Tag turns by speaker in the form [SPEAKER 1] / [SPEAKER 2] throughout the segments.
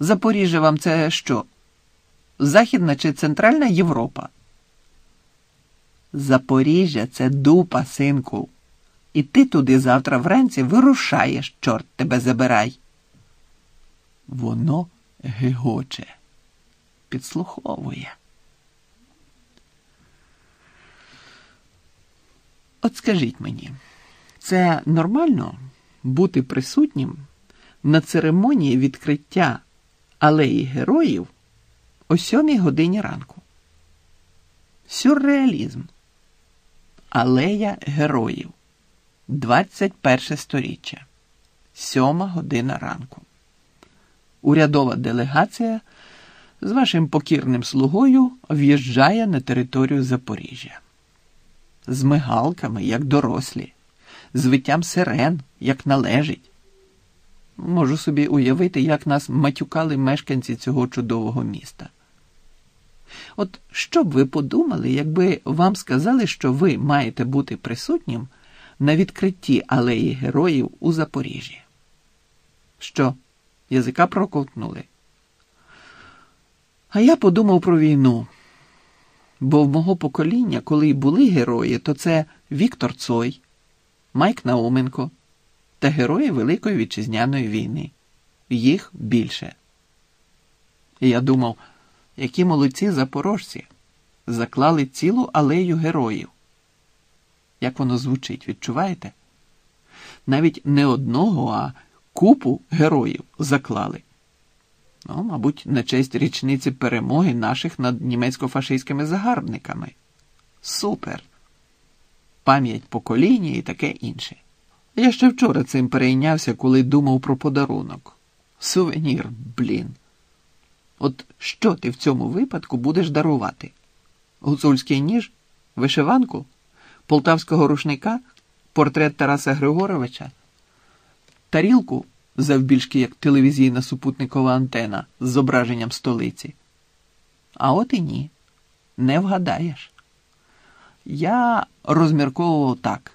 [SPEAKER 1] Запоріжжя вам це що? Західна чи Центральна Європа? Запоріжжя це дупа, синку. І ти туди завтра вранці вирушаєш, чорт тебе забирай. Воно гегоче, підслуховує. От скажіть мені, це нормально бути присутнім на церемонії відкриття алеї героїв о сьомій годині ранку? Сюрреалізм. Алея героїв. 21 сторіччя. Сьома година ранку. Урядова делегація з вашим покірним слугою в'їжджає на територію Запоріжжя. З мигалками, як дорослі, з виттям сирен, як належить. Можу собі уявити, як нас матюкали мешканці цього чудового міста. От що б ви подумали, якби вам сказали, що ви маєте бути присутнім на відкритті алеї героїв у Запоріжжі? Що, язика проковтнули? А я подумав про війну. Бо в мого покоління, коли й були герої, то це Віктор Цой, Майк Науменко та герої Великої Вітчизняної війни. Їх більше. І я думав, які молодці запорожці заклали цілу алею героїв. Як воно звучить, відчуваєте? Навіть не одного, а купу героїв заклали. Ну, мабуть, на честь річниці перемоги наших над німецько-фашистськими загарбниками. Супер! Пам'ять покоління і таке інше. Я ще вчора цим перейнявся, коли думав про подарунок. Сувенір, блін. От що ти в цьому випадку будеш дарувати? Гуцульський ніж, вишиванку, полтавського рушника, портрет Тараса Григоровича, тарілку завбільшки як телевізійна супутникова антена з зображенням столиці. А от і ні, не вгадаєш. Я розмірковував так: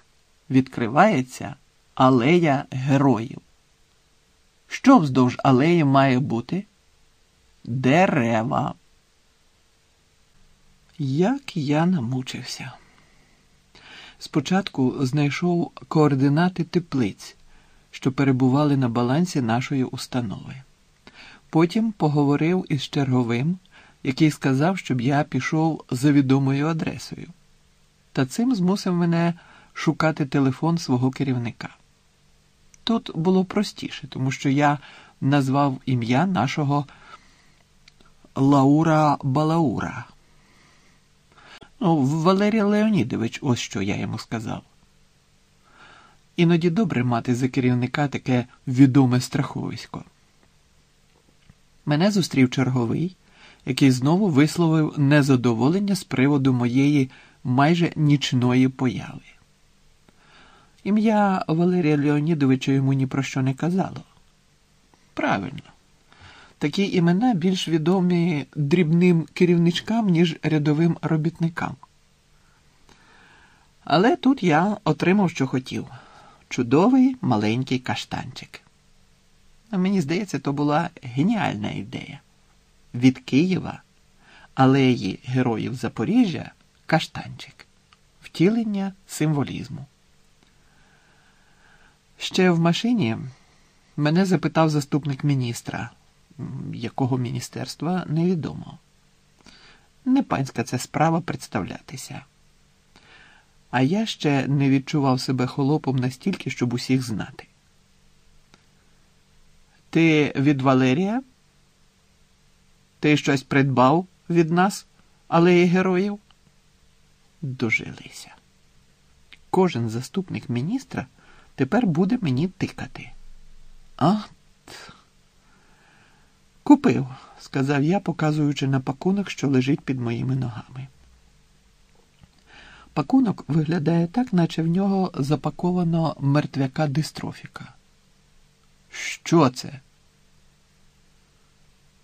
[SPEAKER 1] відкривається алея героїв. Що вздовж алеї має бути? Дерева. Як я намучився. Спочатку знайшов координати теплиць, що перебували на балансі нашої установи. Потім поговорив із черговим, який сказав, щоб я пішов за відомою адресою. Та цим змусив мене шукати телефон свого керівника. Тут було простіше, тому що я назвав ім'я нашого Лаура Балаура. Ну, Валерій Леонідович, ось що я йому сказав. Іноді добре мати за керівника таке відоме страховисько. Мене зустрів черговий, який знову висловив незадоволення з приводу моєї майже нічної появи. Ім'я Валерія Леонідовича йому ні про що не казало. Правильно, такі імена більш відомі дрібним керівничкам, ніж рядовим робітникам. Але тут я отримав, що хотів чудовий маленький каштанчик. Мені здається, то була геніальна ідея. Від Києва, алеї Героїв Запоріжжя, каштанчик, втілення символізму. Ще в машині мене запитав заступник міністра, якого міністерства невідомо. Не панська це справа представлятися. А я ще не відчував себе холопом настільки, щоб усіх знати. Ти від Валерія? Ти щось придбав від нас, алеї героїв? Дожилися. Кожен заступник міністра тепер буде мені тикати. А? Купив, сказав я, показуючи на пакунок, що лежить під моїми ногами. Пакунок виглядає так, наче в нього запаковано мертвяка дистрофіка. Що це?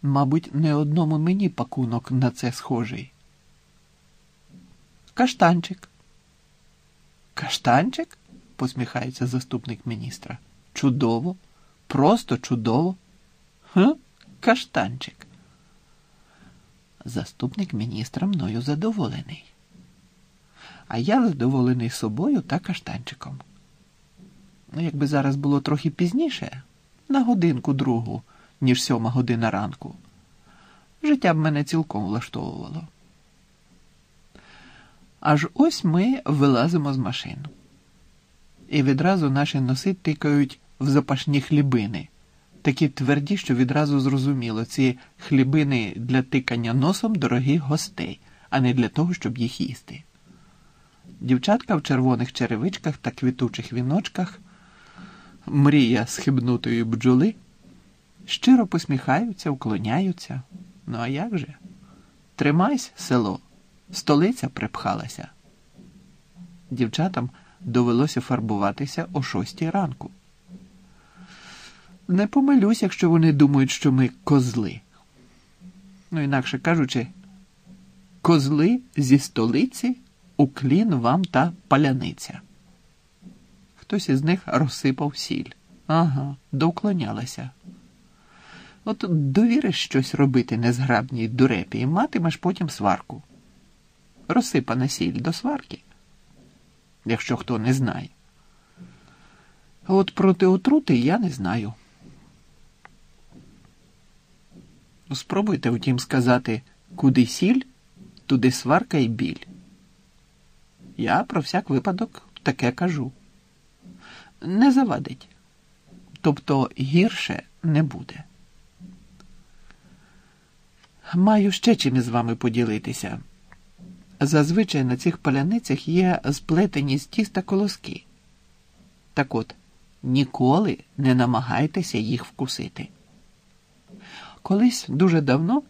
[SPEAKER 1] Мабуть, не одному мені пакунок на це схожий. Каштанчик. Каштанчик? Посміхається заступник міністра. Чудово, просто чудово. Ха? Каштанчик. Заступник міністра мною задоволений. А я задоволений собою та каштанчиком. Ну, якби зараз було трохи пізніше, на годинку другу, ніж сьома година ранку, життя б мене цілком влаштовувало. Аж ось ми вилазимо з машин. І відразу наші носи тикають в запашні хлібини, такі тверді, що відразу зрозуміло, ці хлібини для тикання носом дорогих гостей, а не для того, щоб їх їсти. Дівчатка в червоних черевичках та квітучих віночках, мрія схибнутої бджоли, щиро посміхаються, уклоняються. Ну а як же? Тримайся, село, столиця припхалася. Дівчатам довелося фарбуватися о шостій ранку. Не помилюсь, якщо вони думають, що ми козли. Ну, інакше кажучи, козли зі столиці уклін вам та паляниця. Хтось із них розсипав сіль. Ага, довклонялася. От довіриш щось робити незграбній дурепі і матимеш потім сварку. Розсипана сіль до сварки, якщо хто не знає. От проти отрути я не знаю. Спробуйте, втім, сказати, куди сіль, туди сварка і біль. Я про всяк випадок таке кажу. Не завадить, тобто гірше не буде. Маю ще чим із вами поділитися. Зазвичай на цих паляницях є сплетені з тіста колоски. Так от, ніколи не намагайтеся їх вкусити. Колись дуже давно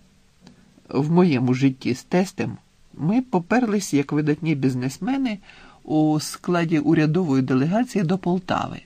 [SPEAKER 1] в моєму житті з тестем ми поперлись як видатні бізнесмени у складі урядової делегації до Полтави.